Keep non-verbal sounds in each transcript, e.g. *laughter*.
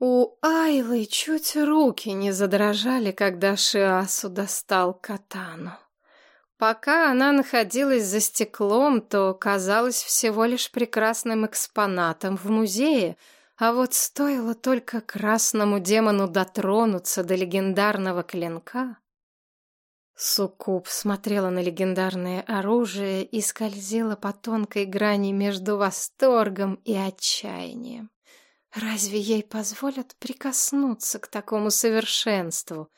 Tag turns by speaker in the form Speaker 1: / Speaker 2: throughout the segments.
Speaker 1: У Айлы чуть руки не задрожали, когда Шиасу достал катану. Пока она находилась за стеклом, то казалась всего лишь прекрасным экспонатом в музее, а вот стоило только красному демону дотронуться до легендарного клинка. Суккуб смотрела на легендарное оружие и скользила по тонкой грани между восторгом и отчаянием. Разве ей позволят прикоснуться к такому совершенству?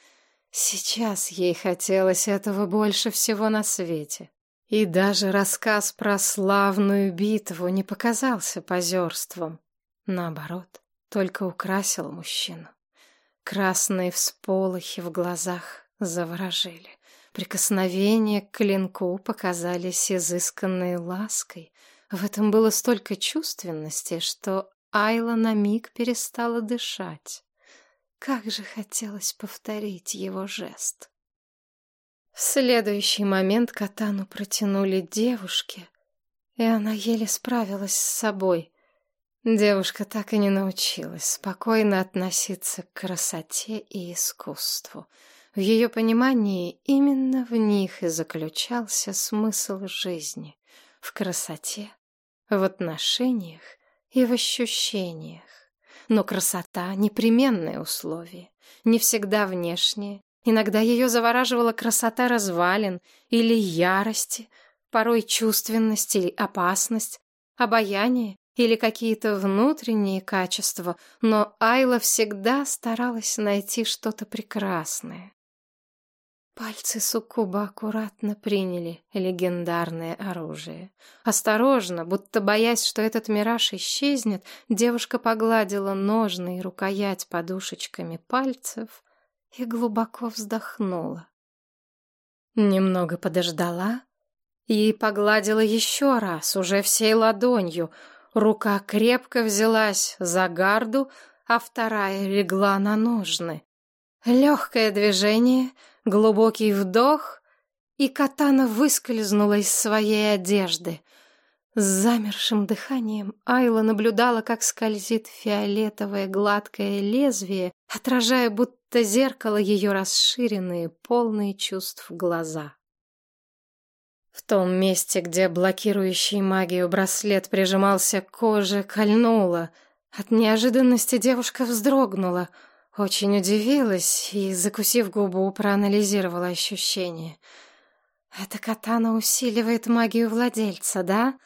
Speaker 1: Сейчас ей хотелось этого больше всего на свете. И даже рассказ про славную битву не показался позерством. Наоборот, только украсил мужчину. Красные всполохи в глазах заворожили. Прикосновения к клинку показались изысканной лаской. В этом было столько чувственности, что Айла на миг перестала дышать. Как же хотелось повторить его жест. В следующий момент катану протянули девушке, и она еле справилась с собой. Девушка так и не научилась спокойно относиться к красоте и искусству. В ее понимании именно в них и заключался смысл жизни. В красоте, в отношениях и в ощущениях. Но красота — непременное условие, не всегда внешнее. Иногда ее завораживала красота развалин или ярости, порой чувственность или опасность, обаяние или какие-то внутренние качества, но Айла всегда старалась найти что-то прекрасное. Пальцы Суккуба аккуратно приняли легендарное оружие. Осторожно, будто боясь, что этот мираж исчезнет, девушка погладила ножны и рукоять подушечками пальцев и глубоко вздохнула. Немного подождала и погладила еще раз, уже всей ладонью. Рука крепко взялась за гарду, а вторая легла на ножны. Легкое движение — Глубокий вдох, и катана выскользнула из своей одежды. С замершим дыханием Айла наблюдала, как скользит фиолетовое гладкое лезвие, отражая будто зеркало ее расширенные, полные чувств глаза. В том месте, где блокирующий магию браслет прижимался к коже, кольнуло. От неожиданности девушка вздрогнула — очень удивилась и, закусив губу, проанализировала ощущения. «Эта катана усиливает магию владельца, да?»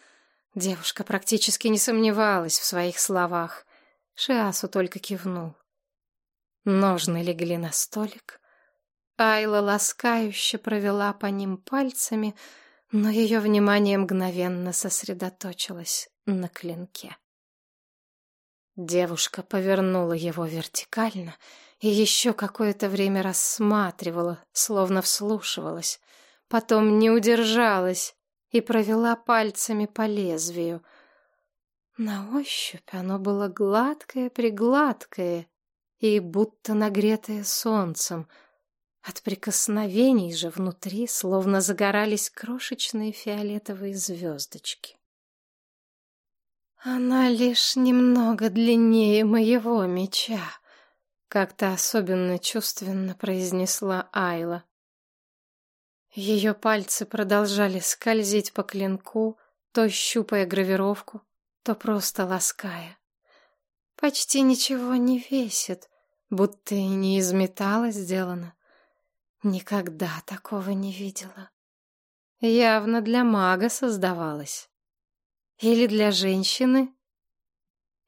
Speaker 1: Девушка практически не сомневалась в своих словах. Шиасу только кивнул. Ножны легли на столик. Айла ласкающе провела по ним пальцами, но ее внимание мгновенно сосредоточилось на клинке. Девушка повернула его вертикально и еще какое-то время рассматривала, словно вслушивалась. Потом не удержалась и провела пальцами по лезвию. На ощупь оно было гладкое-пригладкое и будто нагретое солнцем. От прикосновений же внутри словно загорались крошечные фиолетовые звездочки. Она лишь немного длиннее моего меча, как-то особенно чувственно произнесла Айла. Ее пальцы продолжали скользить по клинку, то щупая гравировку, то просто лаская. Почти ничего не весит, будто и не из металла сделано. Никогда такого не видела. Явно для мага создавалось. Или для женщины?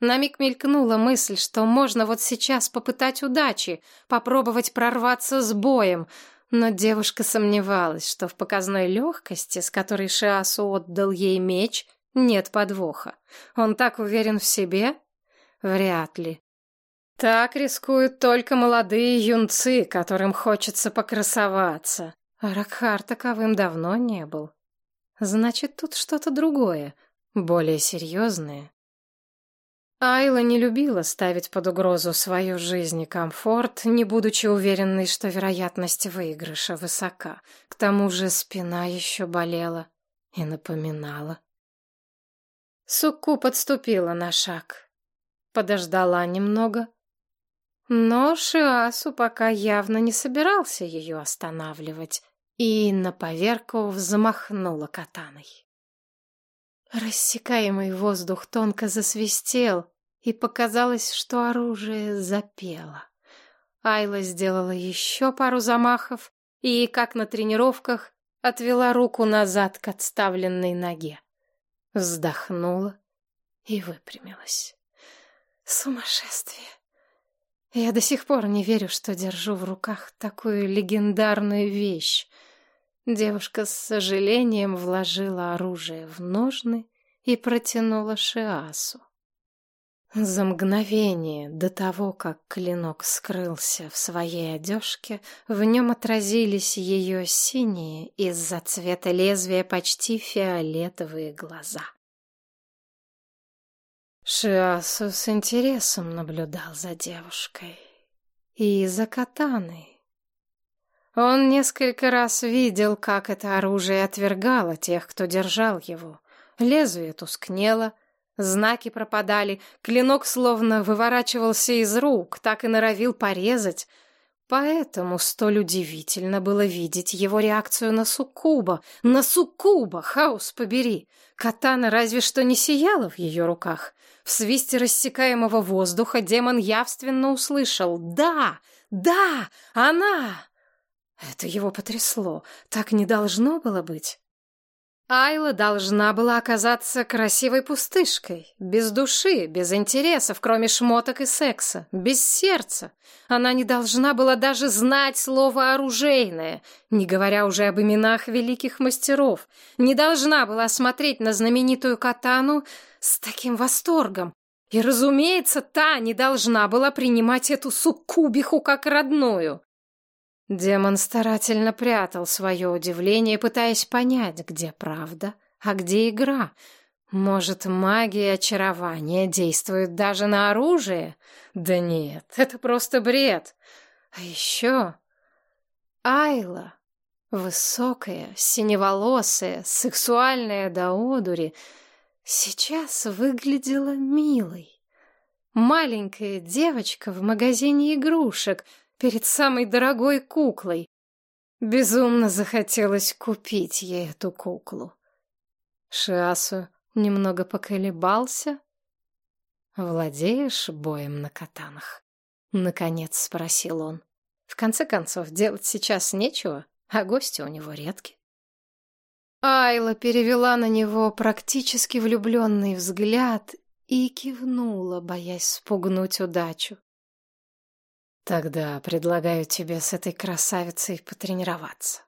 Speaker 1: На миг мелькнула мысль, что можно вот сейчас попытать удачи, попробовать прорваться с боем, но девушка сомневалась, что в показной легкости, с которой Шиасу отдал ей меч, нет подвоха. Он так уверен в себе? Вряд ли. Так рискуют только молодые юнцы, которым хочется покрасоваться. А Ракхар таковым давно не был. Значит, тут что-то другое более серьезные. Айла не любила ставить под угрозу свою жизнь и комфорт, не будучи уверенной, что вероятность выигрыша высока. К тому же спина еще болела и напоминала. Сукку подступила на шаг, подождала немного, Но Шиасу пока явно не собирался ее останавливать, и на поверку взмахнула катаной. Рассекаемый воздух тонко засвистел, и показалось, что оружие запело. Айла сделала еще пару замахов и, как на тренировках, отвела руку назад к отставленной ноге. Вздохнула и выпрямилась. Сумасшествие! Я до сих пор не верю, что держу в руках такую легендарную вещь. Девушка с сожалением вложила оружие в ножны и протянула Шиасу. За мгновение до того, как клинок скрылся в своей одежке, в нем отразились ее синие из-за цвета лезвия почти фиолетовые глаза. Шиасу с интересом наблюдал за девушкой и за катаной. Он несколько раз видел, как это оружие отвергало тех, кто держал его. Лезвие тускнело, знаки пропадали, клинок словно выворачивался из рук, так и норовил порезать. Поэтому столь удивительно было видеть его реакцию на суккуба. На суккуба, хаос побери! Катана разве что не сияла в ее руках. В свисте рассекаемого воздуха демон явственно услышал «Да! Да! Она!» Это его потрясло. Так не должно было быть. Айла должна была оказаться красивой пустышкой, без души, без интересов, кроме шмоток и секса, без сердца. Она не должна была даже знать слово «оружейное», не говоря уже об именах великих мастеров, не должна была смотреть на знаменитую катану с таким восторгом. И, разумеется, та не должна была принимать эту суккубиху как родную. Демон старательно прятал свое удивление, пытаясь понять, где правда, а где игра. Может, магия очарования действует даже на оружие? Да нет, это просто бред. А еще Айла, высокая, синеволосая, сексуальная до одури, сейчас выглядела милой. Маленькая девочка в магазине игрушек — перед самой дорогой куклой. Безумно захотелось купить ей эту куклу. Шиасу немного поколебался. «Владеешь боем на катанах?» — наконец спросил он. В конце концов, делать сейчас нечего, а гости у него редки. Айла перевела на него практически влюбленный взгляд и кивнула, боясь спугнуть удачу. Тогда предлагаю тебе с этой красавицей потренироваться.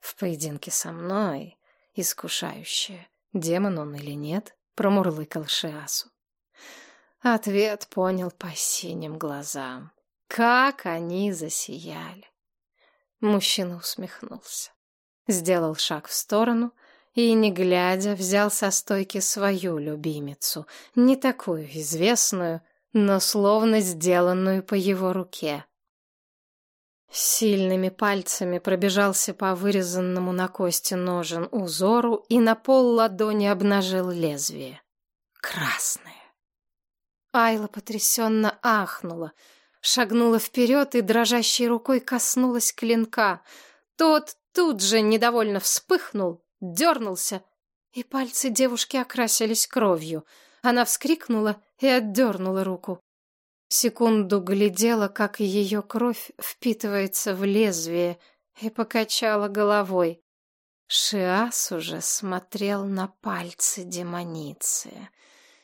Speaker 1: В поединке со мной, искушающе, демон он или нет, промурлыкал Шиасу. Ответ понял по синим глазам. Как они засияли. Мужчина усмехнулся. Сделал шаг в сторону и, не глядя, взял со стойки свою любимицу, не такую известную, но словно сделанную по его руке. Сильными пальцами пробежался по вырезанному на кости ножен узору и на пол ладони обнажил лезвие. Красное. Айла потрясенно ахнула, шагнула вперед и дрожащей рукой коснулась клинка. Тот тут же недовольно вспыхнул, дернулся, и пальцы девушки окрасились кровью — она вскрикнула и отдернула руку. Секунду глядела, как ее кровь впитывается в лезвие, и покачала головой. Шиас уже смотрел на пальцы демоницы.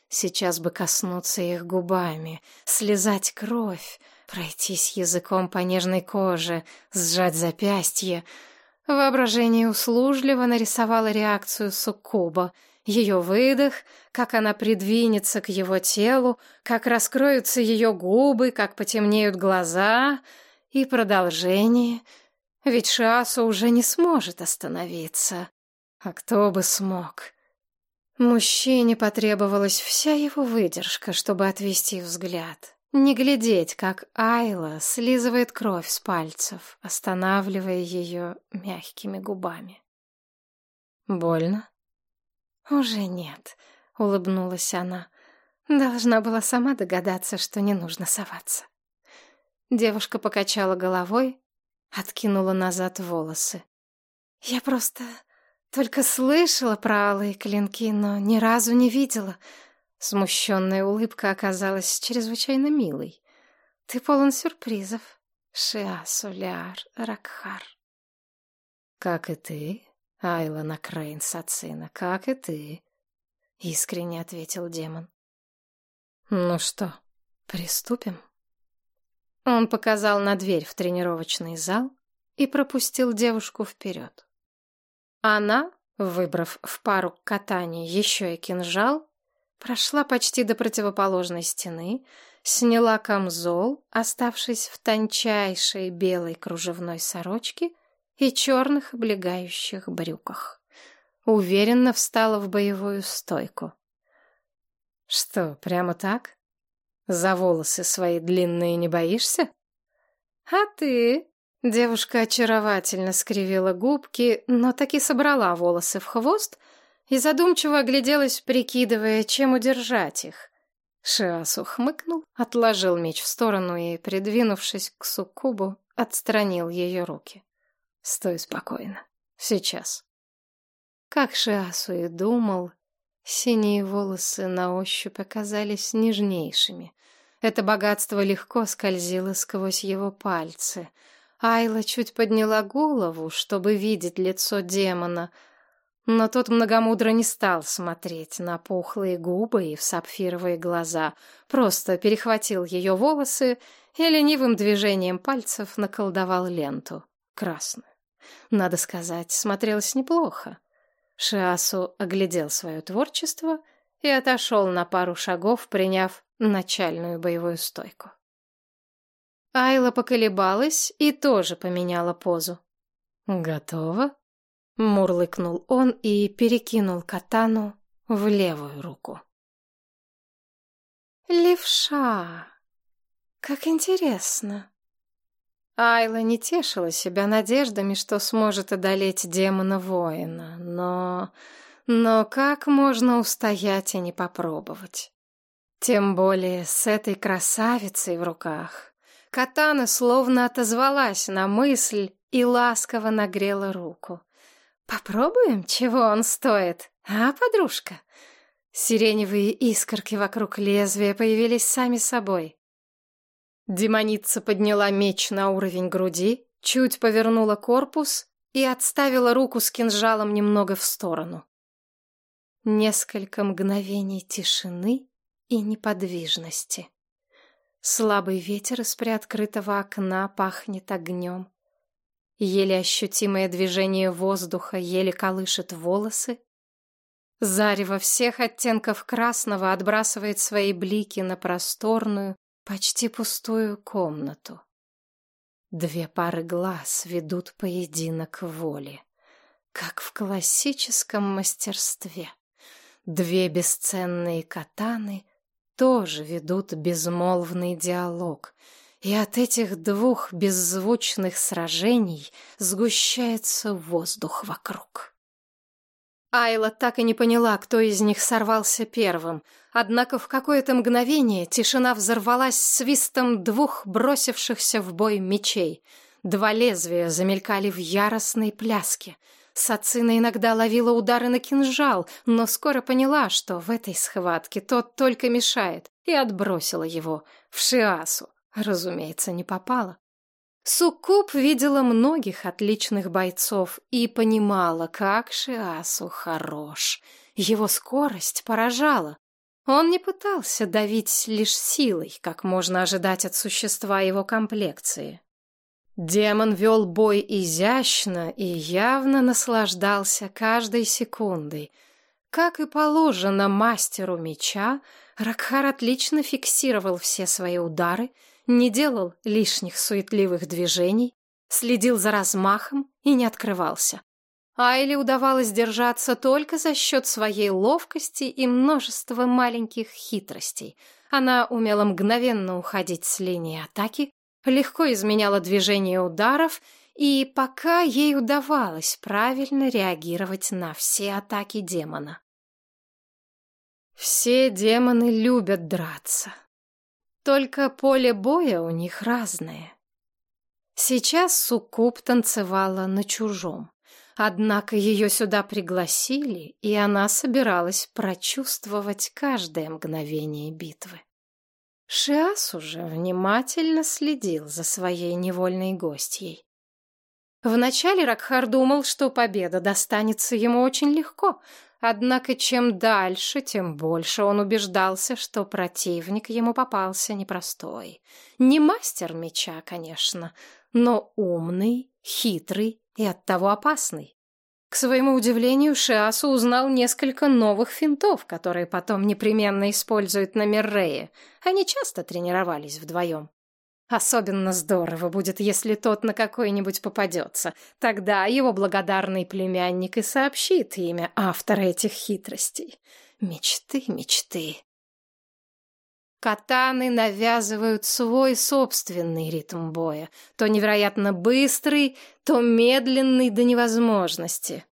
Speaker 1: Сейчас бы коснуться их губами, слезать кровь, пройтись языком по нежной коже, сжать запястье. Воображение услужливо нарисовало реакцию суккуба — ее выдох, как она придвинется к его телу, как раскроются ее губы, как потемнеют глаза, и продолжение. Ведь Шиасу уже не сможет остановиться. А кто бы смог? Мужчине потребовалась вся его выдержка, чтобы отвести взгляд. Не глядеть, как Айла слизывает кровь с пальцев, останавливая ее мягкими губами. «Больно?» «Уже нет», — улыбнулась она. Должна была сама догадаться, что не нужно соваться. Девушка покачала головой, откинула назад волосы. Я просто только слышала про алые клинки, но ни разу не видела. Смущенная улыбка оказалась чрезвычайно милой. Ты полон сюрпризов, Шиа Суляр Ракхар. Как и ты, Айла Накрейн Сацина, как и ты, искренне ответил демон. Ну что, приступим? Он показал на дверь в тренировочный зал и пропустил девушку вперед. Она, выбрав в пару к катанию еще и кинжал, прошла почти до противоположной стены, сняла камзол, оставшись в тончайшей белой кружевной сорочке и черных облегающих брюках. Уверенно встала в боевую стойку. «Что, прямо так? За волосы свои длинные не боишься?» «А ты?» Девушка очаровательно скривила губки, но таки собрала волосы в хвост и задумчиво огляделась, прикидывая, чем удержать их. Шиасу хмыкнул, отложил меч в сторону и, придвинувшись к суккубу, отстранил ее руки. «Стой спокойно. Сейчас». Как Шиасу и думал, синие волосы на ощупь оказались нежнейшими. Это богатство легко скользило сквозь его пальцы — Айла чуть подняла голову, чтобы видеть лицо демона, но тот многомудро не стал смотреть на пухлые губы и в сапфировые глаза, просто перехватил ее волосы и ленивым движением пальцев наколдовал ленту, красную. Надо сказать, смотрелось неплохо. Шиасу оглядел свое творчество и отошел на пару шагов, приняв начальную боевую стойку. Айла поколебалась и тоже поменяла позу. «Готово?» — мурлыкнул он и перекинул катану в левую руку. «Левша! Как интересно!» Айла не тешила себя надеждами, что сможет одолеть демона-воина, но... Но как можно устоять и не попробовать? Тем более с этой красавицей в руках. Катана словно отозвалась на мысль и ласково нагрела руку. «Попробуем, чего он стоит, а, подружка?» Сиреневые искорки вокруг лезвия появились сами собой. Демоница подняла меч на уровень груди, чуть повернула корпус и отставила руку с кинжалом немного в сторону. Несколько мгновений тишины и неподвижности. Слабый ветер из приоткрытого окна пахнет огнем. Еле ощутимое движение воздуха еле колышет волосы. Зарево всех оттенков красного отбрасывает свои блики на просторную, почти пустую комнату. Две пары глаз ведут поединок воли, как в классическом мастерстве. Две бесценные катаны тоже ведут безмолвный диалог. И от этих двух беззвучных сражений сгущается воздух вокруг. Айла так и не поняла, кто из них сорвался первым. Однако в какое-то мгновение тишина взорвалась свистом двух бросившихся в бой мечей. Два лезвия замелькали в яростной пляске — Сацина иногда ловила удары на кинжал, но скоро поняла, что в этой схватке тот только мешает, и отбросила его в Шиасу. Разумеется, не попала. Суккуб видела многих отличных бойцов и понимала, как Шиасу хорош. Его скорость поражала. Он не пытался давить лишь силой, как можно ожидать от существа его комплекции. Демон вел бой изящно и явно наслаждался каждой секундой. Как и положено мастеру меча, Ракхар отлично фиксировал все свои удары, не делал лишних суетливых движений, следил за размахом и не открывался. Айле удавалось держаться только за счет своей ловкости и множества маленьких хитростей. Она умела мгновенно уходить с линии атаки, легко изменяла движение ударов, и пока ей удавалось правильно реагировать на все атаки демона. Все демоны любят драться. Только поле боя у них разное. Сейчас Суккуб танцевала на чужом. Однако ее сюда пригласили, и она собиралась прочувствовать каждое мгновение битвы. Шиас уже внимательно следил за своей невольной гостьей. Вначале Ракхар думал, что победа достанется ему очень легко, однако чем дальше, тем больше он убеждался, что противник ему попался непростой. Не мастер меча, конечно, но умный, хитрый и оттого опасный. К своему удивлению, Шиасу узнал несколько новых финтов, которые потом непременно использует на Меррее. Они часто тренировались вдвоем. Особенно здорово будет, если тот на какой-нибудь попадется. Тогда его благодарный племянник и сообщит имя автора этих хитростей. Мечты, мечты. Катаны навязывают свой собственный ритм боя, то невероятно быстрый, то медленный до невозможности.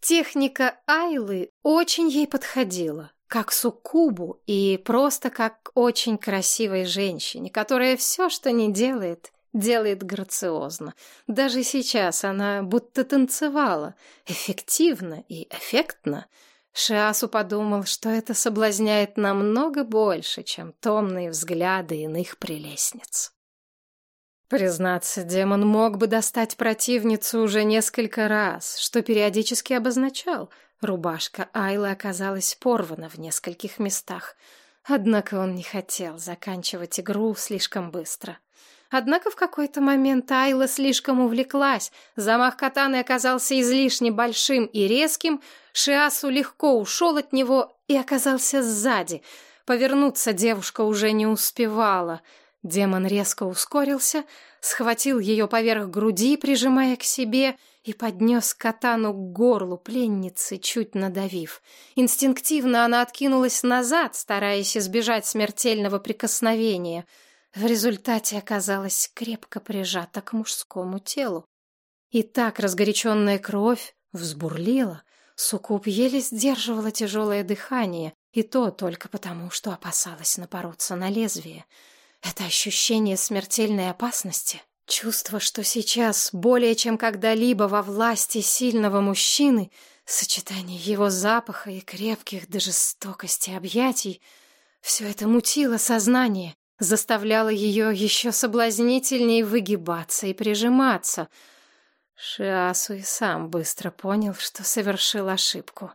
Speaker 1: Техника Айлы очень ей подходила, как суккубу и просто как очень красивой женщине, которая все, что не делает, делает грациозно. Даже сейчас она будто танцевала, эффективно и эффектно — Шиасу подумал, что это соблазняет намного больше, чем томные взгляды иных прелестниц. Признаться, демон мог бы достать противницу уже несколько раз, что периодически обозначал. Рубашка Айлы оказалась порвана в нескольких местах. Однако он не хотел заканчивать игру слишком быстро. Однако в какой-то момент Айла слишком увлеклась. Замах катаны оказался излишне большим и резким. Шиасу легко ушел от него и оказался сзади. Повернуться девушка уже не успевала. Демон резко ускорился, схватил ее поверх груди, прижимая к себе, и поднес катану к горлу пленницы, чуть надавив. Инстинктивно она откинулась назад, стараясь избежать смертельного прикосновения — в результате оказалась крепко прижата к мужскому телу. И так разгоряченная кровь взбурлила, Сукуб еле сдерживала тяжелое дыхание, и то только потому, что опасалась напороться на лезвие. Это ощущение смертельной опасности, чувство, что сейчас более чем когда-либо во власти сильного мужчины, сочетание его запаха и крепких до жестокости объятий, все это мутило сознание, заставляло ее еще соблазнительнее выгибаться и прижиматься. Шиасу и сам быстро понял, что совершил ошибку.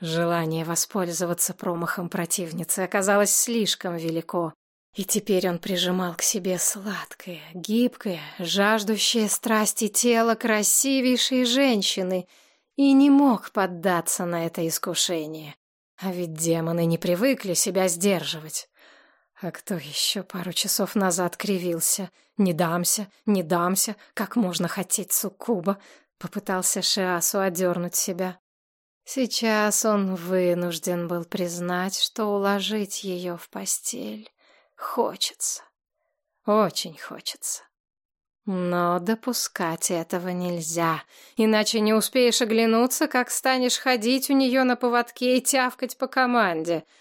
Speaker 1: Желание воспользоваться промахом противницы оказалось слишком велико. И теперь он прижимал к себе сладкое, гибкое, жаждущее страсти тело красивейшей женщины и не мог поддаться на это искушение. А ведь демоны не привыкли себя сдерживать. А кто еще пару часов назад кривился? «Не дамся, не дамся, как можно хотеть суккуба?» Попытался Шиасу одернуть себя. Сейчас он вынужден был признать, что уложить ее в постель хочется. Очень хочется. Но допускать этого нельзя, иначе не успеешь оглянуться, как станешь ходить у нее на поводке и тявкать по команде —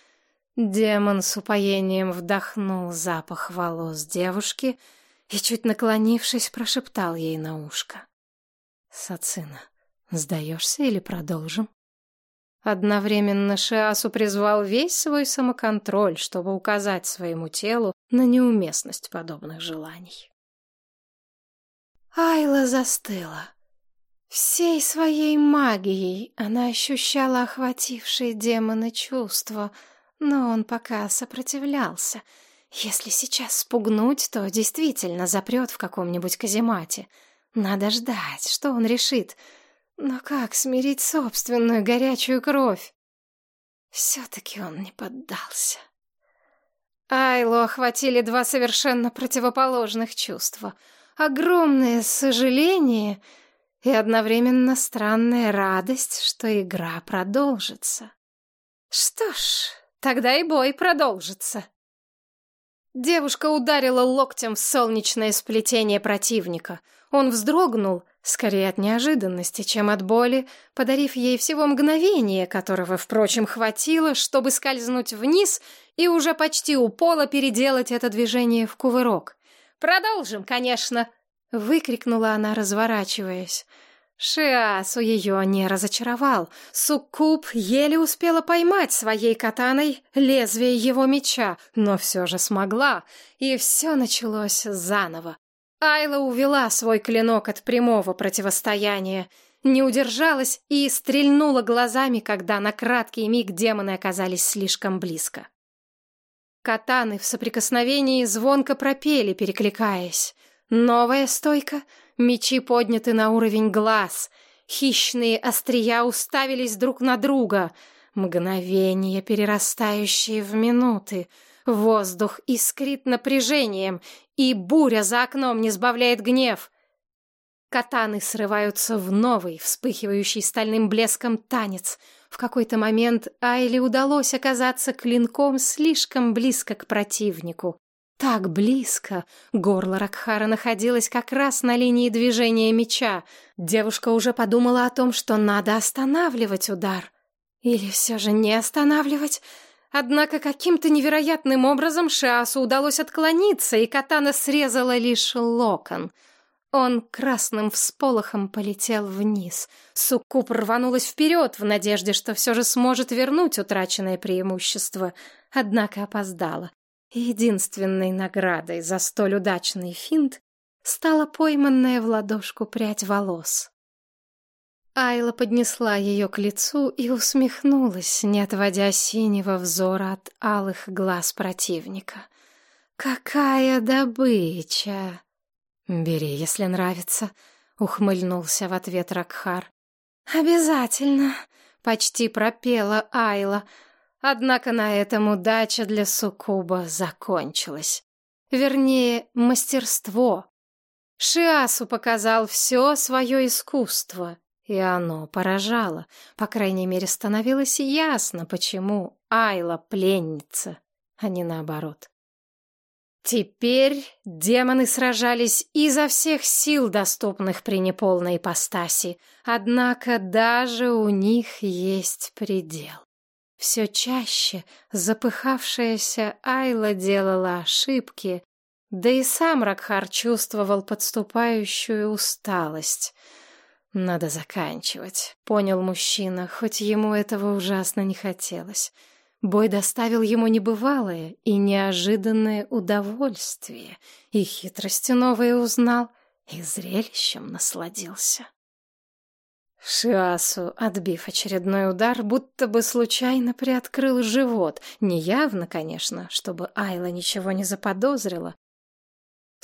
Speaker 1: Демон с упоением вдохнул запах волос девушки и, чуть наклонившись, прошептал ей на ушко. «Сацина, сдаешься или продолжим?» Одновременно Шиасу призвал весь свой самоконтроль, чтобы указать своему телу на неуместность подобных желаний. Айла застыла. Всей своей магией она ощущала охватившие демона чувства — но он пока сопротивлялся. Если сейчас спугнуть, то действительно запрет в каком-нибудь каземате. Надо ждать, что он решит. Но как смирить собственную горячую кровь? Все-таки он не поддался. Айлу охватили два совершенно противоположных чувства. Огромное сожаление и одновременно странная радость, что игра продолжится. Что ж, Тогда и бой продолжится. Девушка ударила локтем в солнечное сплетение противника. Он вздрогнул, скорее от неожиданности, чем от боли, подарив ей всего мгновение, которого, впрочем, хватило, чтобы скользнуть вниз и уже почти у пола переделать это движение в кувырок. «Продолжим, конечно!» — выкрикнула она, разворачиваясь. Шиасу ее не разочаровал. Суккуб еле успела поймать своей катаной лезвие его меча, но все же смогла, и все началось заново. Айла увела свой клинок от прямого противостояния, не удержалась и стрельнула глазами, когда на краткий миг демоны оказались слишком близко. Катаны в соприкосновении звонко пропели, перекликаясь. Новая стойка — Мечи подняты на уровень глаз. Хищные острия уставились друг на друга. Мгновения, перерастающие в минуты. Воздух искрит напряжением, и буря за окном не сбавляет гнев. Катаны срываются в новый, вспыхивающий стальным блеском танец. В какой-то момент Айли удалось оказаться клинком слишком близко к противнику. Так близко. Горло Ракхара находилось как раз на линии движения меча. Девушка уже подумала о том, что надо останавливать удар. Или все же не останавливать? Однако каким-то невероятным образом Шиасу удалось отклониться, и катана срезала лишь локон. Он красным всполохом полетел вниз. Суккуб рванулась вперед в надежде, что все же сможет вернуть утраченное преимущество. Однако опоздала. Единственной наградой за столь удачный финт стала пойманная в ладошку прядь волос. Айла поднесла ее к лицу и усмехнулась, не отводя синего взора от алых глаз противника. «Какая добыча!» «Бери, если нравится», — ухмыльнулся в ответ Ракхар. «Обязательно!» — почти пропела Айла — Однако на этом удача для Сукуба закончилась. Вернее, мастерство. Шиасу показал все свое искусство, и оно поражало. По крайней мере, становилось ясно, почему Айла пленница, а не наоборот. Теперь демоны сражались изо всех сил, доступных при неполной ипостаси, однако даже у них есть предел. Все чаще запыхавшаяся Айла делала ошибки, да и сам Ракхар чувствовал подступающую усталость. «Надо заканчивать», — понял мужчина, хоть ему этого ужасно не хотелось. Бой доставил ему небывалое и неожиданное удовольствие, и хитрости новые узнал, и зрелищем насладился. Шиасу, отбив очередной удар, будто бы случайно приоткрыл живот. Неявно, конечно, чтобы Айла ничего не заподозрила.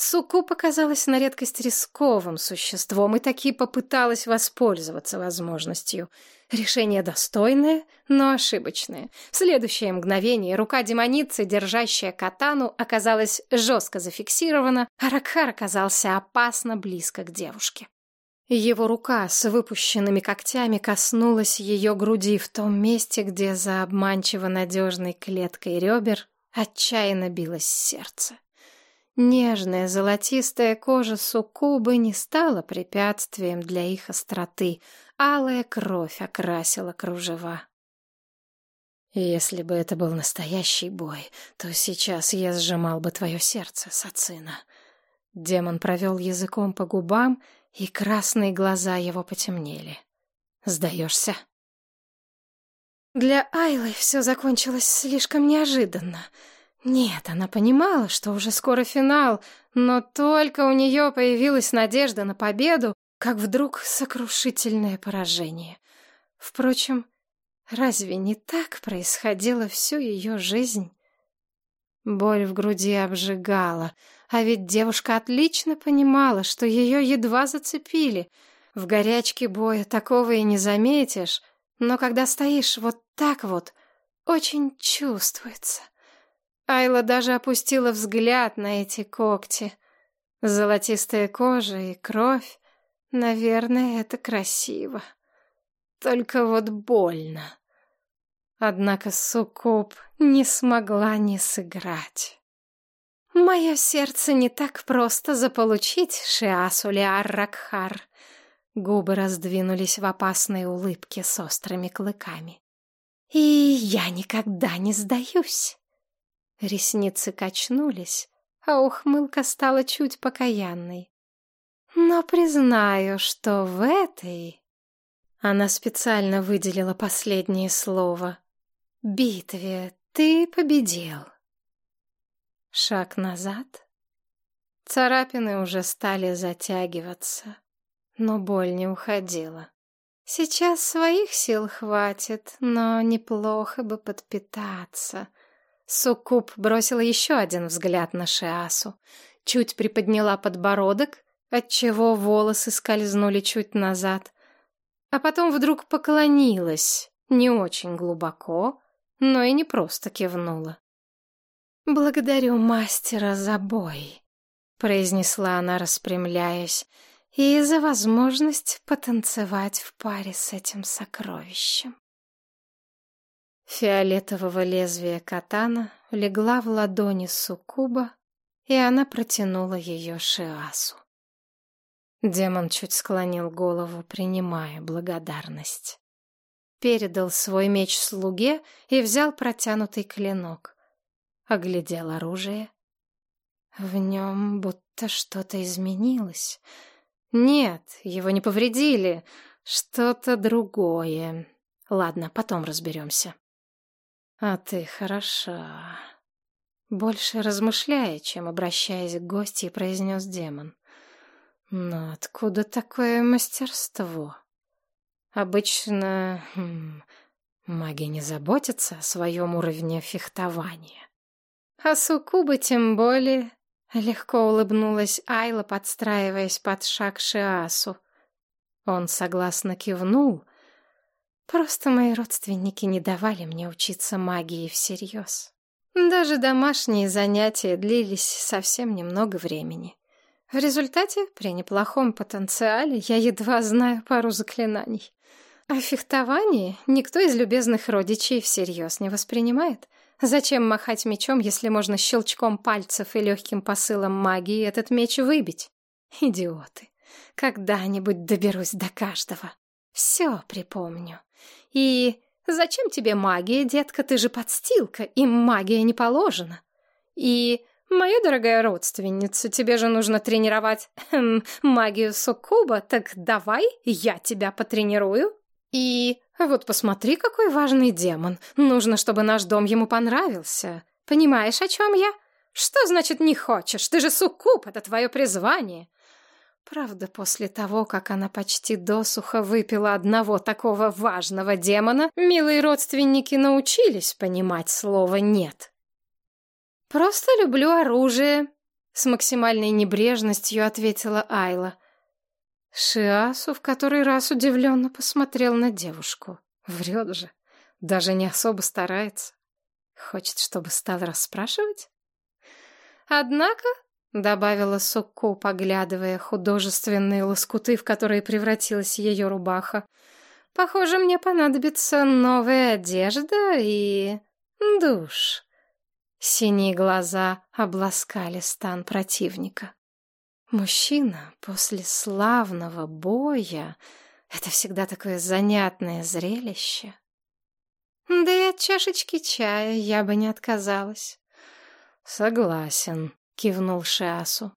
Speaker 1: Суку показалась на редкость рисковым существом и таки попыталась воспользоваться возможностью. Решение достойное, но ошибочное. В следующее мгновение рука демоницы, держащая катану, оказалась жестко зафиксирована, а Ракхар оказался опасно близко к девушке. Его рука с выпущенными когтями коснулась ее груди в том месте, где за обманчиво надежной клеткой ребер отчаянно билось сердце. Нежная золотистая кожа суккубы не стала препятствием для их остроты. Алая кровь окрасила кружева. Если бы это был настоящий бой, то сейчас я сжимал бы твое сердце, Сацина. Демон провел языком по губам и красные глаза его потемнели. «Сдаешься?» Для Айлы все закончилось слишком неожиданно. Нет, она понимала, что уже скоро финал, но только у нее появилась надежда на победу, как вдруг сокрушительное поражение. Впрочем, разве не так происходило всю ее жизнь? Боль в груди обжигала — а ведь девушка отлично понимала, что ее едва зацепили. В горячке боя такого и не заметишь, но когда стоишь вот так вот, очень чувствуется. Айла даже опустила взгляд на эти когти. Золотистая кожа и кровь. Наверное, это красиво. Только вот больно. Однако Суккуб не смогла не сыграть. Мое сердце не так просто заполучить, Шиасули Арракхар. Губы раздвинулись в опасной улыбке с острыми клыками. «И я никогда не сдаюсь!» Ресницы качнулись, а ухмылка стала чуть покаянной. «Но признаю, что в этой...» Она специально выделила последнее слово. «Битве ты победил». Шаг назад. Царапины уже стали затягиваться но боль не уходила. Сейчас своих сил хватит, но неплохо бы подпитаться. Суккуб бросила еще один взгляд на Шиасу, чуть приподняла подбородок, отчего волосы скользнули чуть назад, а потом вдруг поклонилась, не очень глубоко, но и не просто кивнула. «Благодарю мастера за бой», — произнесла она, распрямляясь, и за возможность потанцевать в паре с этим сокровищем. Фиолетового лезвия катана легла в ладони суккуба, и она протянула ее Шиасу. Демон чуть склонил голову, принимая благодарность. Передал свой меч слуге и взял протянутый клинок. Оглядел оружие. В нем будто что-то изменилось — нет, его не повредили. Что-то другое. Ладно, потом разберемся. А ты хороша. Больше размышляя, чем обращаясь к гости, произнес демон. Но откуда такое мастерство? Обычно хм, маги не заботятся о своем уровне фехтования. А суккубы тем более Легко улыбнулась Айла, подстраиваясь под шаг Шиасу. Он согласно кивнул. Просто мои родственники не давали мне учиться магии всерьез. Даже домашние занятия длились совсем немного времени. В результате, при неплохом потенциале, я едва знаю пару заклинаний. А фехтование никто из любезных родичей всерьез не воспринимает — Зачем махать мечом, если можно щелчком пальцев и легким посылом магии этот меч выбить? Идиоты. Когда-нибудь доберусь до каждого. Все припомню. И зачем тебе магия, детка? Ты же подстилка, им магия не положена. И, моя дорогая родственница, тебе же нужно тренировать эм, магию суккуба, так давай я тебя потренирую. И вот посмотри, какой важный демон. Нужно, чтобы наш дом ему понравился. Понимаешь, о чем я? Что значит не хочешь? Ты же суккуб, это твое призвание. Правда, после того, как она почти досуха выпила одного такого важного демона, милые родственники научились понимать слово «нет». «Просто люблю оружие», — с максимальной небрежностью ответила Айла. Шиасу в который раз удивленно посмотрел на девушку. Врет же. Даже не особо старается. Хочет, чтобы стал расспрашивать? Однако, — добавила Сукку, поглядывая художественные лоскуты, в которые превратилась ее рубаха, — похоже, мне понадобится новая одежда и... душ. Синие глаза обласкали стан противника. Мужчина после славного боя — это всегда такое занятное зрелище. Да и от чашечки чая я бы не отказалась. Согласен, кивнул Шиасу.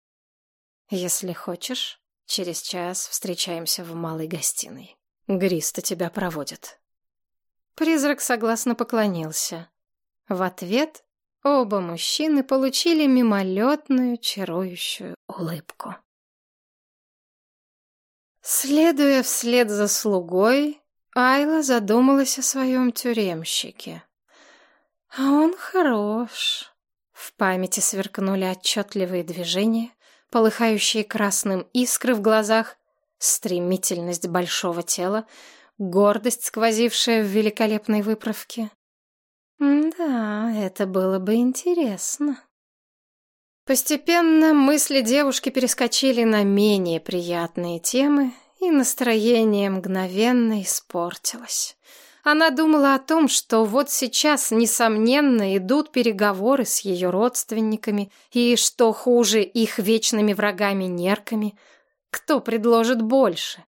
Speaker 1: Если хочешь, через час встречаемся в малой гостиной. Гриста тебя проводит. Призрак согласно поклонился. В ответ Оба мужчины получили мимолетную чарующую улыбку. Следуя вслед за слугой, Айла задумалась о своем тюремщике. А он хорош. В памяти сверкнули отчетливые движения, полыхающие красным искры в глазах, стремительность большого тела, гордость, сквозившая в великолепной выправке. Да, это было бы интересно. Постепенно мысли девушки перескочили на менее приятные темы, и настроение мгновенно испортилось. Она думала о том, что вот сейчас, несомненно, идут переговоры с ее родственниками, и, что хуже, их вечными врагами-нерками. Кто предложит больше?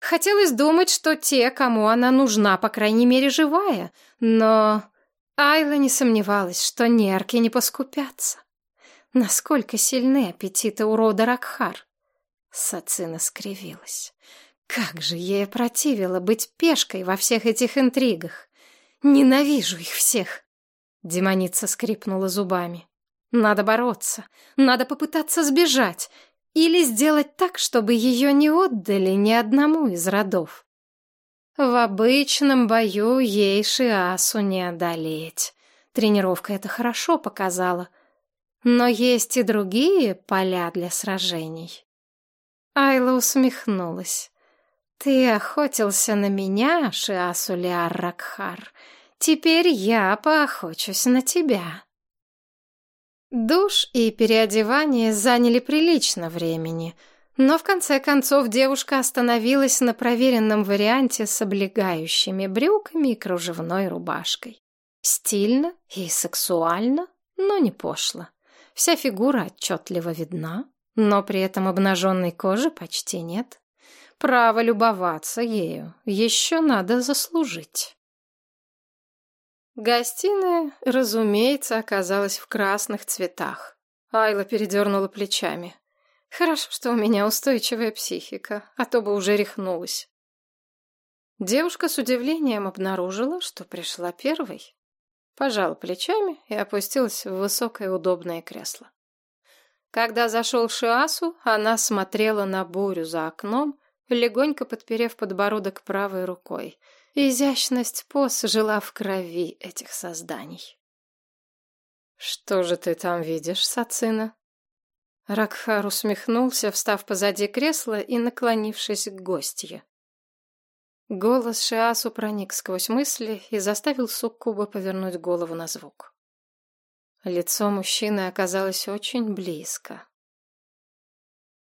Speaker 1: Хотелось думать, что те, кому она нужна, по крайней мере, живая. Но Айла не сомневалась, что нерки не поскупятся. Насколько сильны аппетиты у рода Ракхар? Сацина скривилась. Как же ей противило быть пешкой во всех этих интригах. Ненавижу их всех. Демоница скрипнула зубами. Надо бороться, надо попытаться сбежать или сделать так, чтобы ее не отдали ни одному из родов. В обычном бою ей Шиасу не одолеть. Тренировка это хорошо показала — но есть и другие поля для сражений. Айла усмехнулась. Ты охотился на меня, Шиасулиар Ракхар. Теперь я поохочусь на тебя. Душ и переодевание заняли прилично времени, но в конце концов девушка остановилась на проверенном варианте с облегающими брюками и кружевной рубашкой. Стильно и сексуально, но не пошло. Вся фигура отчетливо видна, но при этом обнаженной кожи почти нет. Право любоваться ею еще надо заслужить. Гостиная, разумеется, оказалась в красных цветах. Айла передернула плечами. Хорошо, что у меня устойчивая психика, а то бы уже рехнулась. Девушка с удивлением обнаружила, что пришла первой пожала плечами и опустилась в высокое удобное кресло. Когда зашел Шиасу, она смотрела на бурю за окном, легонько подперев подбородок правой рукой. Изящность поз жила в крови этих созданий. «Что же ты там видишь, Сацина?» Ракхар усмехнулся, встав позади кресла и наклонившись к гостье. Голос Шиасу проник сквозь мысли и заставил Суккуба повернуть голову на звук. Лицо мужчины оказалось очень близко.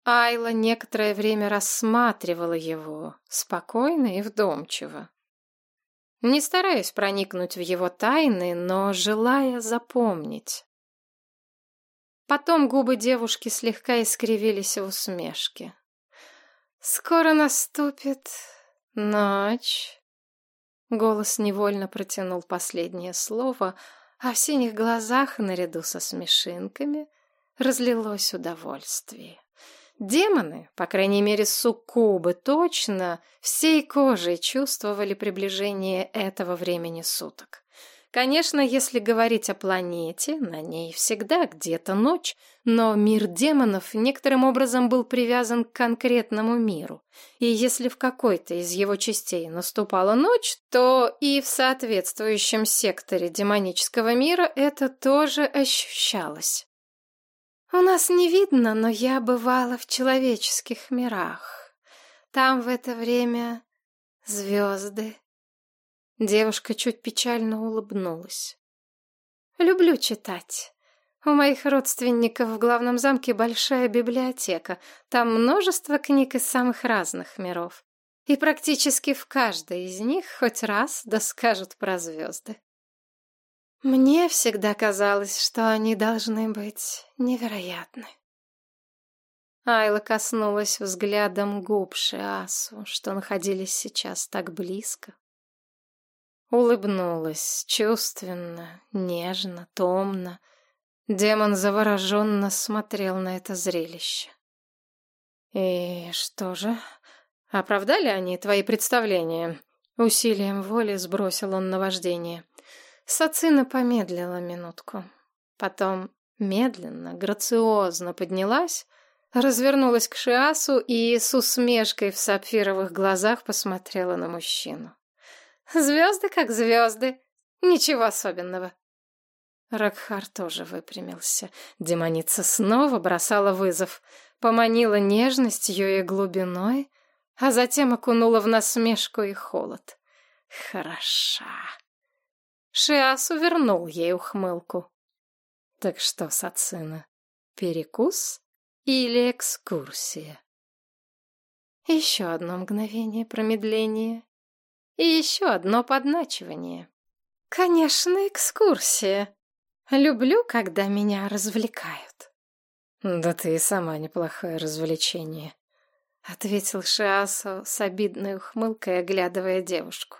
Speaker 1: Айла некоторое время рассматривала его, спокойно и вдумчиво. Не стараясь проникнуть в его тайны, но желая запомнить. Потом губы девушки слегка искривились в усмешке. «Скоро наступит Ночь. Голос невольно протянул последнее слово, а в синих глазах, наряду со смешинками, разлилось удовольствие. Демоны, по крайней мере суккубы, точно всей кожей чувствовали приближение этого времени суток. Конечно, если говорить о планете, на ней всегда где-то ночь, но мир демонов некоторым образом был привязан к конкретному миру. И если в какой-то из его частей наступала ночь, то и в соответствующем секторе демонического мира это тоже ощущалось. У нас не видно, но я бывала в человеческих мирах. Там в это время звезды, Девушка чуть печально улыбнулась. «Люблю читать. У моих родственников в главном замке большая библиотека. Там множество книг из самых разных миров. И практически в каждой из них хоть раз да скажут про звезды. Мне всегда казалось, что они должны быть невероятны. Айла коснулась взглядом губ Шиасу, что находились сейчас так близко. Улыбнулась, чувственно, нежно, томно. Демон завороженно смотрел на это зрелище. «И что же? Оправдали они твои представления?» Усилием воли сбросил он наваждение. Сацина помедлила минутку. Потом медленно, грациозно поднялась, развернулась к Шиасу и с усмешкой в сапфировых глазах посмотрела на мужчину. Звезды как звезды. Ничего особенного. Ракхар тоже выпрямился. Демоница снова бросала вызов. Поманила нежностью и глубиной, а затем окунула в насмешку и холод. Хороша. Шиасу вернул ей ухмылку. Так что, Сацина, перекус или экскурсия? Еще одно мгновение промедления, и еще одно подначивание. Конечно, экскурсия. Люблю, когда меня развлекают. Да ты и сама неплохое развлечение. — ответил Шиасо с обидной ухмылкой, оглядывая девушку.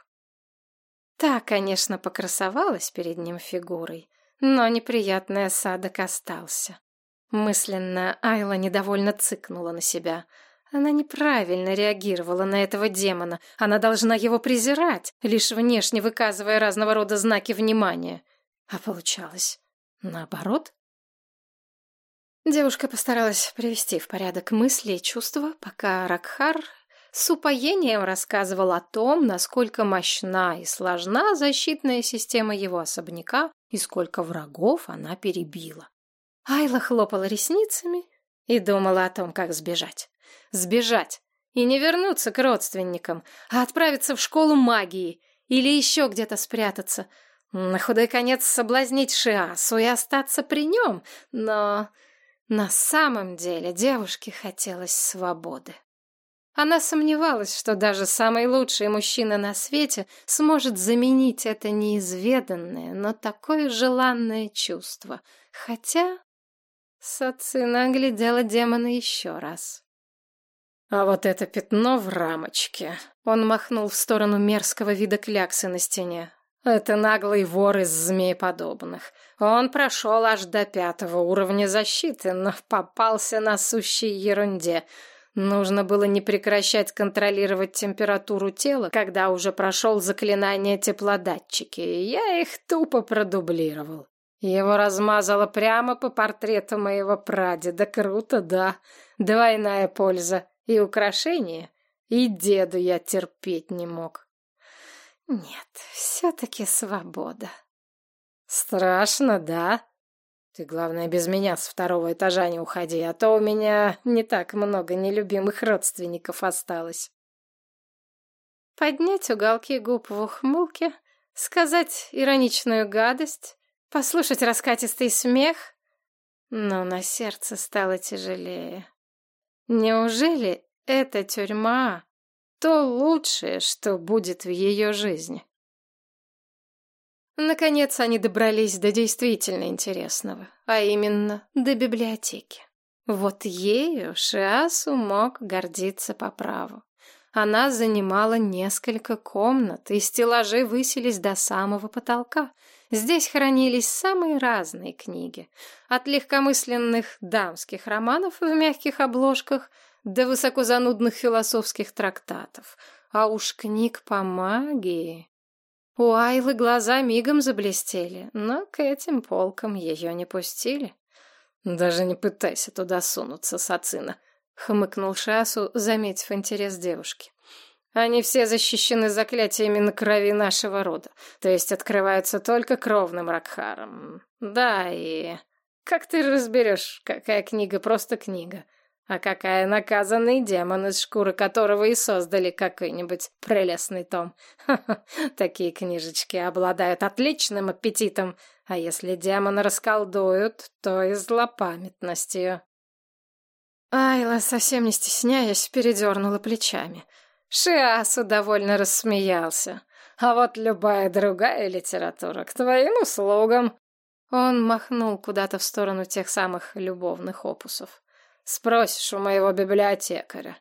Speaker 1: Та, конечно, покрасовалась перед ним фигурой, но неприятный осадок остался. Мысленно Айла недовольно цыкнула на себя. Она неправильно реагировала на этого демона. Она должна его презирать, лишь внешне выказывая разного рода знаки внимания. А получалось наоборот. Девушка постаралась привести в порядок мысли и чувства, пока Ракхар с упоением рассказывал о том, насколько мощна и сложна защитная система его особняка и сколько врагов она перебила. Айла хлопала ресницами и думала о том, как сбежать. Сбежать и не вернуться к родственникам, а отправиться в школу магии или еще где-то спрятаться. На худой конец соблазнить Шиасу и остаться при нем, но на самом деле девушке хотелось свободы. Она сомневалась, что даже самый лучший мужчина на свете сможет заменить это неизведанное, но такое желанное чувство. Хотя Сацина оглядела демона еще раз. А вот это пятно в рамочке. Он махнул в сторону мерзкого вида кляксы на стене. Это наглый вор из змееподобных. Он прошел аж до пятого уровня защиты, но попался на сущей ерунде — Нужно было не прекращать контролировать температуру тела, когда уже прошел заклинание теплодатчики, и я их тупо продублировал. Его размазало прямо по портрету моего прадеда. Круто, да. Двойная польза. И украшение, и деду я терпеть не мог. Нет, все-таки свобода. Страшно, да? Ты, главное, без меня с второго этажа не уходи, а то у меня не так много нелюбимых родственников осталось. Поднять уголки губ в ухмылке, сказать ироничную гадость, послушать раскатистый смех, но на сердце стало тяжелее. Неужели эта тюрьма то лучшее, что будет в ее жизни? Наконец они добрались до действительно интересного, а именно до библиотеки. Вот ею Шиасу мог гордиться по праву. Она занимала несколько комнат, и стеллажи высились до самого потолка. Здесь хранились самые разные книги, от легкомысленных дамских романов в мягких обложках до высокозанудных философских трактатов, а уж книг по магии у Айлы глаза мигом заблестели, но к этим полкам ее не пустили. «Даже не пытайся туда сунуться, Сацина», — хмыкнул Шасу, заметив интерес девушки. «Они все защищены заклятиями на крови нашего рода, то есть открываются только кровным Ракхаром. Да, и... Как ты разберешь, какая книга просто книга?» А какая наказанный демон, из шкуры которого и создали какой-нибудь прелестный том. Ха-ха, такие книжечки обладают отличным аппетитом, а если демона расколдуют, то и злопамятностью. Айла, совсем не стесняясь, передернула плечами. Шиасу довольно рассмеялся. А вот любая другая литература к твоим услугам. Он махнул куда-то в сторону тех самых любовных опусов. Спросишь у моего библиотекаря.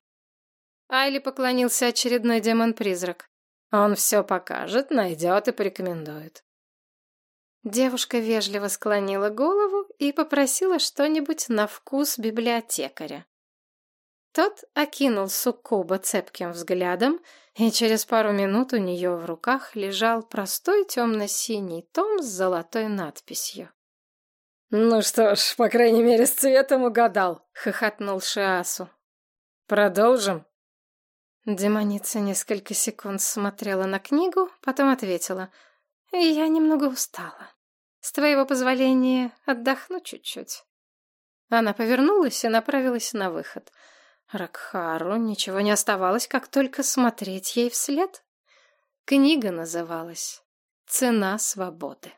Speaker 1: Айли поклонился очередной демон-призрак. Он все покажет, найдет и порекомендует. Девушка вежливо склонила голову и попросила что-нибудь на вкус библиотекаря. Тот окинул Суккуба цепким взглядом, и через пару минут у нее в руках лежал простой темно-синий том с золотой надписью. «Ну что ж, по крайней мере, с цветом угадал», — хохотнул Шиасу. «Продолжим?» Демоница несколько секунд смотрела на книгу, потом ответила. «Я немного устала. С твоего позволения отдохну чуть-чуть». Она повернулась и направилась на выход. Ракхару ничего не оставалось, как только смотреть ей вслед. Книга называлась «Цена свободы».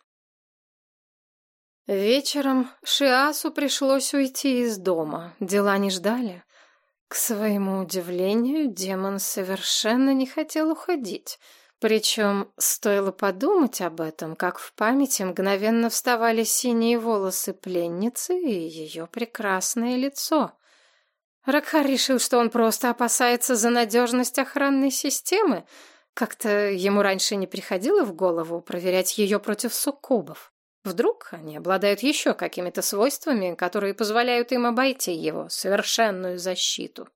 Speaker 1: Вечером Шиасу пришлось уйти из дома. Дела не ждали. К своему удивлению, демон совершенно не хотел уходить. Причем стоило подумать об этом, как в памяти мгновенно вставали синие волосы пленницы и ее прекрасное лицо. Ракхар решил, что он просто опасается за надежность охранной системы. Как-то ему раньше не приходило в голову проверять ее против суккубов. Вдруг они обладают еще какими-то свойствами, которые позволяют им обойти его совершенную защиту.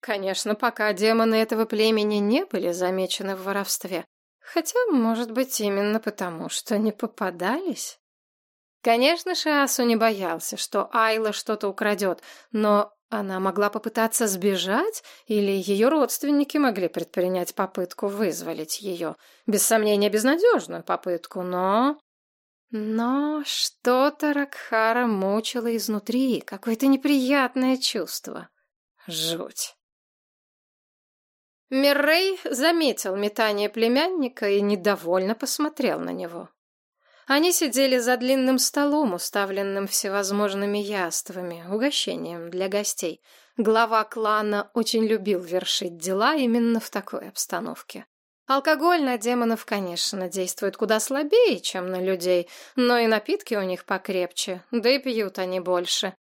Speaker 1: Конечно, пока демоны этого племени не были замечены в воровстве. Хотя, может быть, именно потому, что не попадались. Конечно, Шиасу не боялся, что Айла что-то украдет, но она могла попытаться сбежать, или ее родственники могли предпринять попытку вызволить ее. Без сомнения, безнадежную попытку, но... Но что-то Ракхара мучило изнутри, какое-то неприятное чувство. Жуть. Миррей заметил метание племянника и недовольно посмотрел на него. Они сидели за длинным столом, уставленным всевозможными яствами, угощением для гостей. Глава клана очень любил вершить дела именно в такой обстановке. Алкоголь на демонов, конечно, действует куда слабее, чем на людей, но и напитки у них покрепче, да и пьют они больше.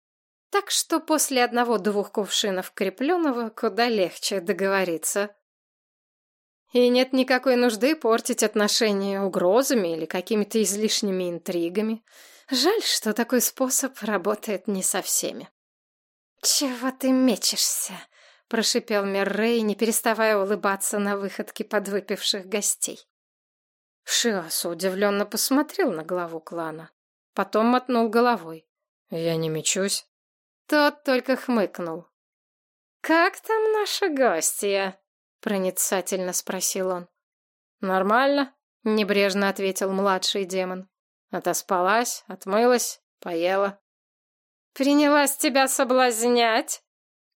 Speaker 1: Так что после одного-двух кувшинов крепленного куда легче договориться. И нет никакой нужды портить отношения угрозами или какими-то излишними интригами. Жаль, что такой способ работает не со всеми. «Чего ты мечешься?» — прошипел Меррей, не переставая улыбаться на выходки подвыпивших гостей. Шиасу удивленно посмотрел на главу клана, потом мотнул головой. «Я не мечусь». Тот только хмыкнул. «Как там наша гостья?» — проницательно спросил он. «Нормально», — небрежно ответил младший демон. «Отоспалась, отмылась, поела». «Принялась тебя соблазнять?» —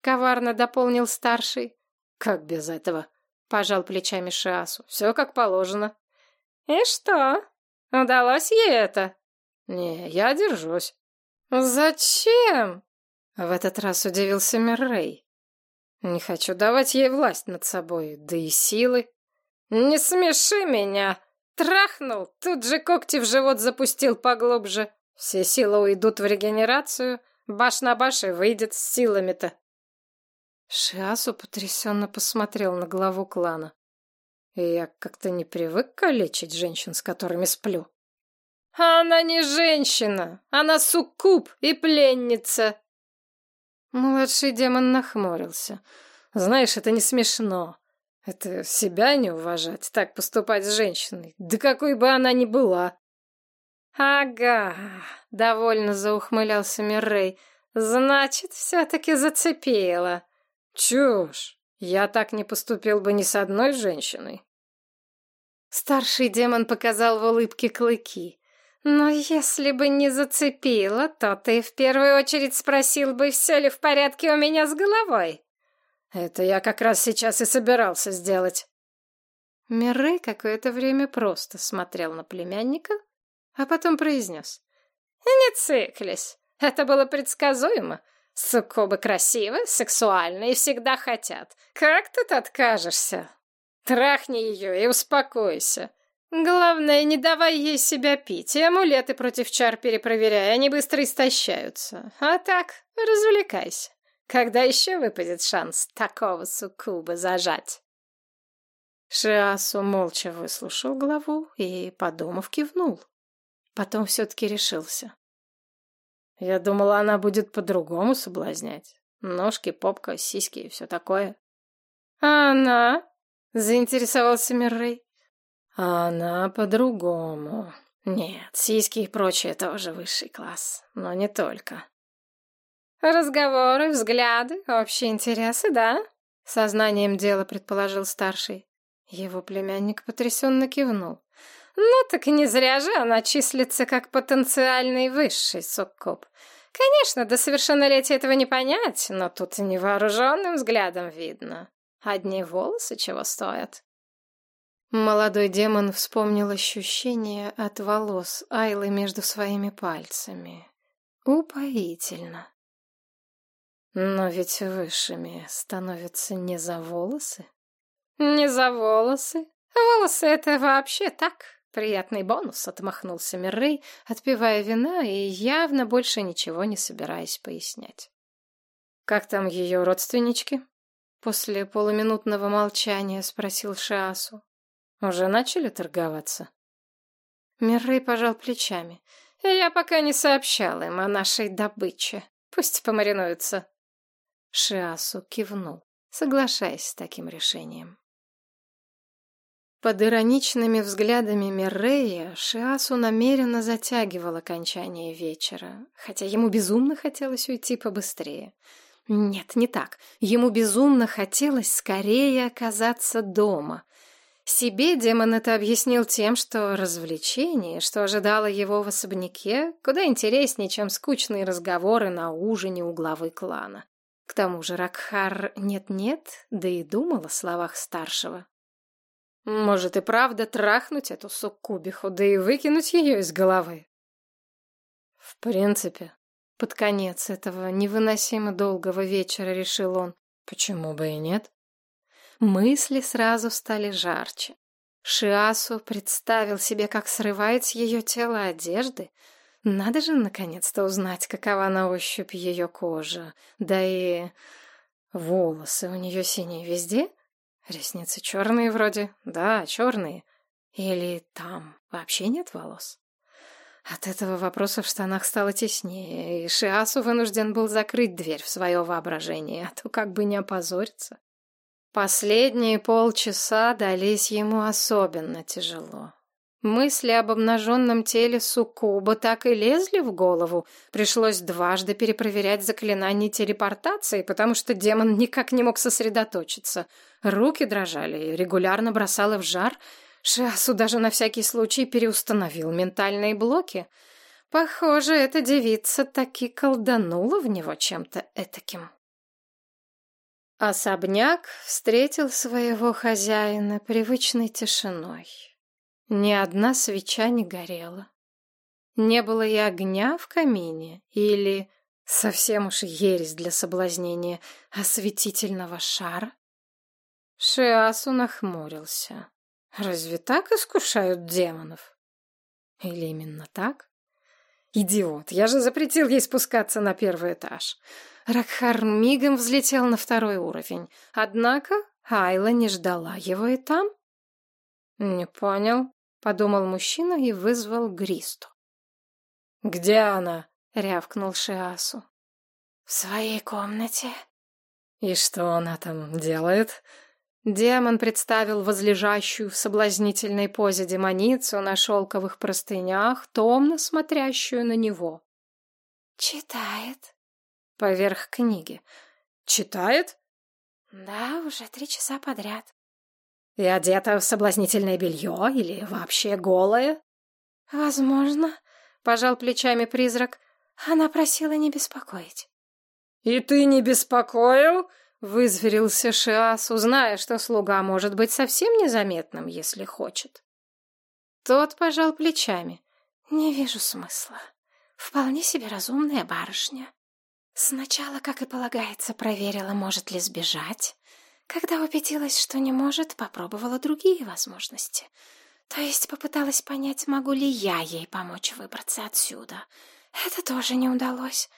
Speaker 1: коварно дополнил старший. «Как без этого?» — пожал плечами Шиасу. «Все как положено». «И что? Удалось ей это?» «Не, я держусь». «Зачем?» В этот раз удивился Миррей. Не хочу давать ей власть над собой, да и силы. Не смеши меня! Трахнул, тут же когти в живот запустил поглубже. Все силы уйдут в регенерацию, баш на баш и выйдет с силами-то. Шиасу потрясенно посмотрел на главу клана. Я как-то не привык калечить женщин, с которыми сплю. Она не женщина, она суккуб и пленница. Младший демон нахмурился. Знаешь, это не смешно. Это себя не уважать, так поступать с женщиной, да какой бы она ни была. Ага, довольно заухмылялся Миррей. Значит, все-таки зацепила. Чушь. Я так не поступил бы ни с одной женщиной. Старший демон показал в улыбке клыки. Но если бы не зацепило, то ты в первую очередь спросил бы, все ли в порядке у меня с головой. Это я как раз сейчас и собирался сделать. Миррей какое-то время просто смотрел на племянника, а потом произнес. «Не циклись. Это было предсказуемо. Суккубы красивы, сексуальны и всегда хотят. Как тут откажешься? Трахни ее и успокойся. Главное, не давай ей себя пить, и амулеты против чар перепроверяй, они быстро истощаются. А так, развлекайся. Когда еще выпадет шанс такого суккуба зажать? Шиасу молча выслушал главу и, подумав, кивнул. Потом все-таки решился. Я думала, она будет по-другому соблазнять. Ножки, попка, сиськи и все такое. А она? Заинтересовался Миррей. А она по-другому. Нет, сиськи и прочее тоже высший класс, но не только. Разговоры, взгляды, общие интересы, да? Сознанием дела предположил старший. Его племянник потрясенно кивнул. Ну так не зря же она числится как потенциальный высший суккуб. Конечно, до совершеннолетия этого не понять, но тут и невооруженным взглядом видно. Одни волосы чего стоят. Молодой демон вспомнил ощущение от волос Айлы между своими пальцами. Упоительно. Но ведь высшими становятся не за волосы. Не за волосы. Волосы — это вообще так, приятный бонус, отмахнулся Миррей, отпивая вина и явно больше ничего не собираясь пояснять. Как там ее родственнички? После полуминутного молчания спросил Шиасу. Уже начали торговаться? Миррей пожал плечами. Я пока не сообщал им о нашей добыче. Пусть помаринуются. Шиасу кивнул, соглашаясь с таким решением. Под ироничными взглядами Миррея Шиасу намеренно затягивал окончание вечера, хотя ему безумно хотелось уйти побыстрее. Нет, не так. Ему безумно хотелось скорее оказаться дома. Себе демон это объяснил тем, что развлечение, что ожидало его в особняке, куда интереснее, чем скучные разговоры на ужине у главы клана. К тому же Ракхар нет-нет, да и думал о словах старшего. Может и правда трахнуть эту суккубиху, да и выкинуть ее из головы. В принципе, под конец этого невыносимо долгого вечера решил он, почему бы и нет. Мысли сразу стали жарче. Шиасу представил себе, как срывает с ее тела одежды. Надо же наконец-то узнать, какова на ощупь ее кожа. Да и волосы у нее синие везде. Ресницы черные вроде. Да, черные. Или там вообще нет волос? От этого вопроса в штанах стало теснее, и Шиасу вынужден был закрыть дверь в свое воображение, а то как бы не опозориться. Последние полчаса дались ему особенно тяжело. Мысли об обнаженном теле Суккуба так и лезли в голову. Пришлось дважды перепроверять заклинание телепортации, потому что демон никак не мог сосредоточиться. Руки дрожали и регулярно бросало в жар. Шиасу даже на всякий случай переустановил ментальные блоки. Похоже, эта девица таки колданула в него чем-то этаким. Особняк встретил своего хозяина привычной тишиной. Ни одна свеча не горела. Не было и огня в камине, или, совсем уж ересь для соблазнения, осветительного шара. Шиасу нахмурился. Разве так искушают демонов? Или именно так? Идиот, я же запретил ей спускаться на первый этаж. Ракхар мигом взлетел на второй уровень. Однако Айла не ждала его и там. Не понял подумал мужчина и вызвал Гристу. «Где она?» — рявкнул Шиасу. «В своей комнате». «И что она там делает?» Демон представил возлежащую в соблазнительной позе демоницу на шелковых простынях, томно смотрящую на него.
Speaker 2: «Читает».
Speaker 1: Поверх книги. «Читает?»
Speaker 2: «Да, уже три часа подряд».
Speaker 1: И одета в соблазнительное белье или вообще голая?
Speaker 2: Возможно, пожал плечами призрак. Она просила не беспокоить.
Speaker 1: И ты не беспокоил? Вызверился Шиас, зная, что слуга может быть совсем незаметным, если хочет. Тот пожал плечами.
Speaker 2: Не вижу смысла. Вполне себе разумная барышня. Сначала, как и полагается, проверила, может ли сбежать, когда убедилась, что не может, попробовала другие возможности. То есть попыталась понять, могу ли я ей помочь выбраться отсюда. Это тоже не удалось.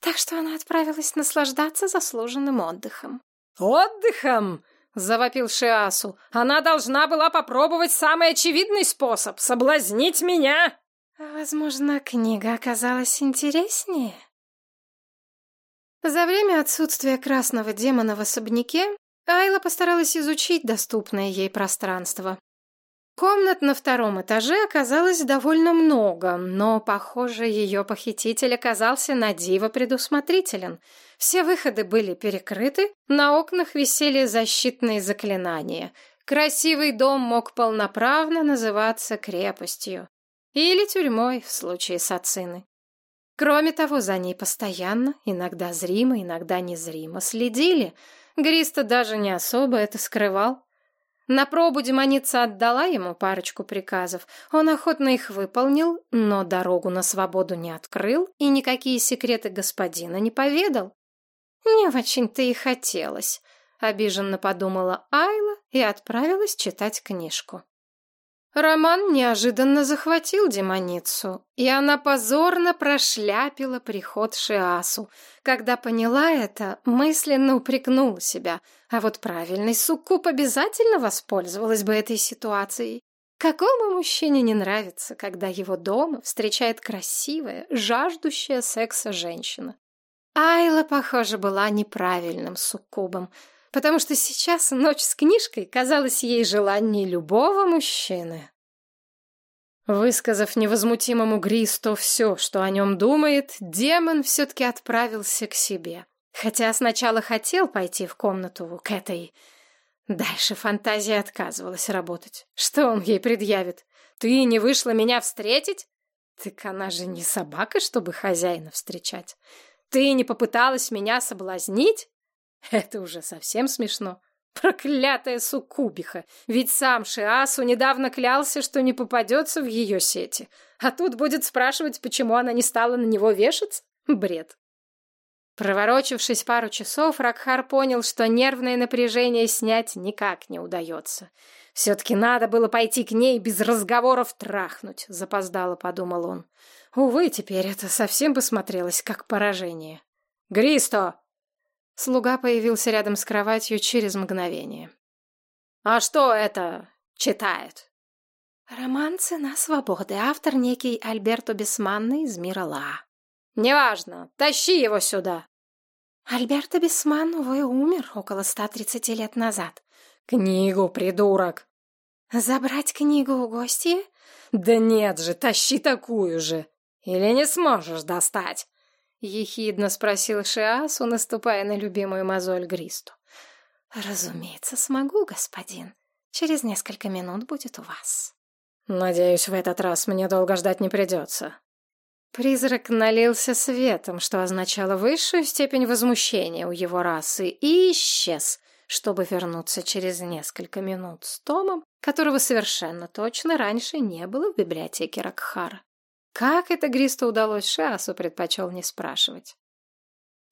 Speaker 2: Так что она отправилась наслаждаться заслуженным отдыхом.
Speaker 1: «Отдыхом?» — завопил Шиасу. «Она должна была попробовать самый очевидный способ — соблазнить меня!»
Speaker 2: «Возможно, книга оказалась интереснее?» За время отсутствия красного демона в особняке Айла постаралась изучить доступное ей пространство. Комнат на втором этаже оказалось довольно много, но, похоже, ее похититель оказался на диво предусмотрителен. Все выходы были перекрыты, на окнах висели защитные заклинания. Красивый дом мог полноправно называться крепостью. Или тюрьмой, в случае Сацины. Кроме того, за ней постоянно, иногда зримо, иногда незримо, следили — Гриста даже не особо это скрывал. На пробу демоница отдала ему парочку приказов. Он охотно их выполнил, но дорогу на свободу не открыл и никакие секреты господина не поведал. «Не очень-то и хотелось», — обиженно подумала Айла и отправилась читать книжку.
Speaker 1: Роман неожиданно захватил демоницу, и она позорно прошляпила приход Шиасу. Когда поняла это, мысленно упрекнула себя, а вот правильный суккуб обязательно воспользовалась бы этой ситуацией. Какому мужчине не нравится, когда его дома встречает красивая, жаждущая секса женщина? Айла, похоже, была неправильным суккубом, потому что сейчас ночь с книжкой казалась ей желанием любого мужчины. Высказав невозмутимому Гристу все, что о нем думает, демон все-таки отправился к себе. Хотя сначала хотел пойти в комнату к этой Дальше фантазия отказывалась работать. Что он ей предъявит? Ты не вышла меня встретить? Так она же не собака, чтобы хозяина встречать. Ты не попыталась меня соблазнить? *laughs* Это уже совсем смешно. Проклятая суккубиха! Ведь сам Шиасу недавно клялся, что не попадется в ее сети. А тут будет спрашивать, почему она не стала на него вешаться? Бред. Проворочившись пару часов, Ракхар понял, что нервное напряжение снять никак не удается. «Все-таки надо было пойти к ней без разговоров трахнуть», — запоздало подумал он. Увы, теперь это совсем посмотрелось как поражение. «Гристо!» Слуга появился рядом с кроватью через мгновение. «А что это читает?»
Speaker 2: «Роман «Цена свободы», автор некий Альберто Бесманный из мира Ла.
Speaker 1: «Неважно, тащи его сюда!»
Speaker 2: Альберто Бесман, увы, умер около 130 лет назад.
Speaker 1: Книгу, придурок.
Speaker 2: Забрать книгу у гостя?
Speaker 1: Да нет же, тащи такую же. Или не сможешь достать? Ехидно спросил Шиасу, наступая на любимую мозоль Гристу.
Speaker 2: Разумеется, смогу, господин. Через несколько минут будет у вас.
Speaker 1: Надеюсь, в этот раз мне долго ждать не придется. Призрак налился светом, что означало высшую степень возмущения у его расы, и исчез, чтобы вернуться через несколько минут с Томом, которого совершенно точно раньше не было в библиотеке Ракхара. Как это Гристу удалось Шиасу, предпочел не спрашивать.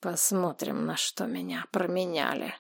Speaker 1: «Посмотрим, на что меня променяли»,